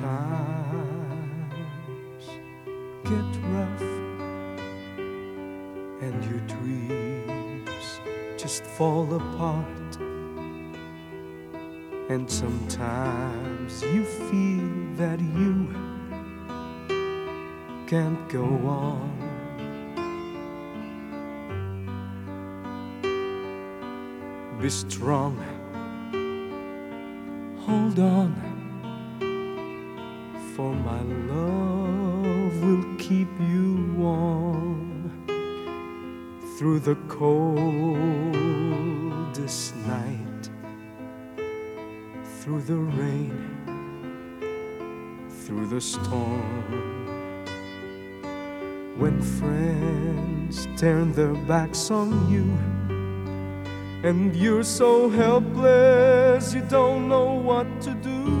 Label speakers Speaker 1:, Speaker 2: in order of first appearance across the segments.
Speaker 1: times get rough and your dreams just fall apart, and sometimes you feel that you can't go on. Be strong, hold on, for my love will keep you warm through the coldest night, through the rain, through the storm. When friends turn their backs on you and you're so helpless, you don't know what to do.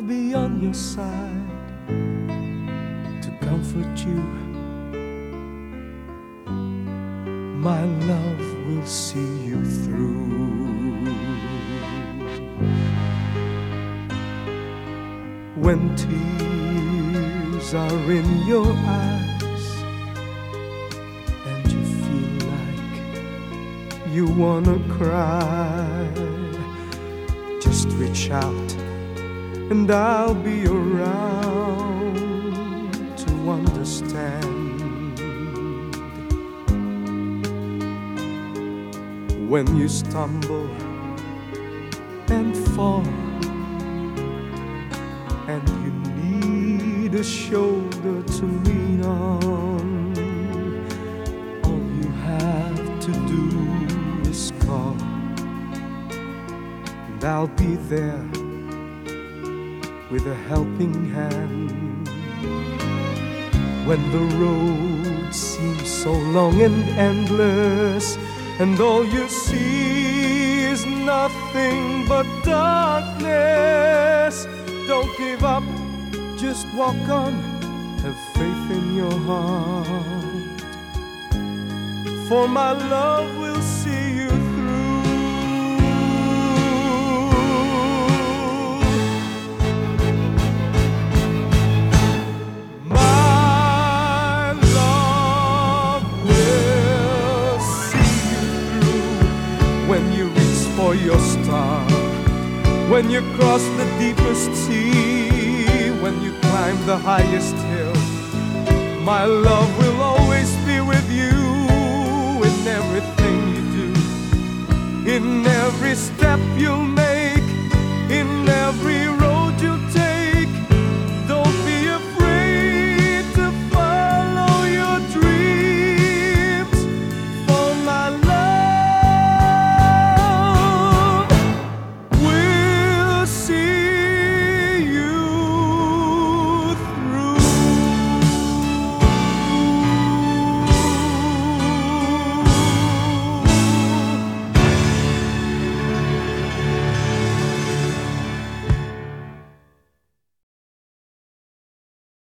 Speaker 1: I'll be on your side to comfort you. My love will see you through. When tears are in your eyes and you feel like you wanna cry, just reach out and I'll be around to understand. When you stumble and fall, and you need a shoulder to lean on, all you have to do is call, and I'll be there with a helping hand. When the road seems so long and endless, and all you see is nothing but darkness, don't give up, just walk on, have faith in your heart. For my love will for your star, when you cross the deepest sea, when you climb the highest hill. My love will always be with you in everything you do, in every step you'll make.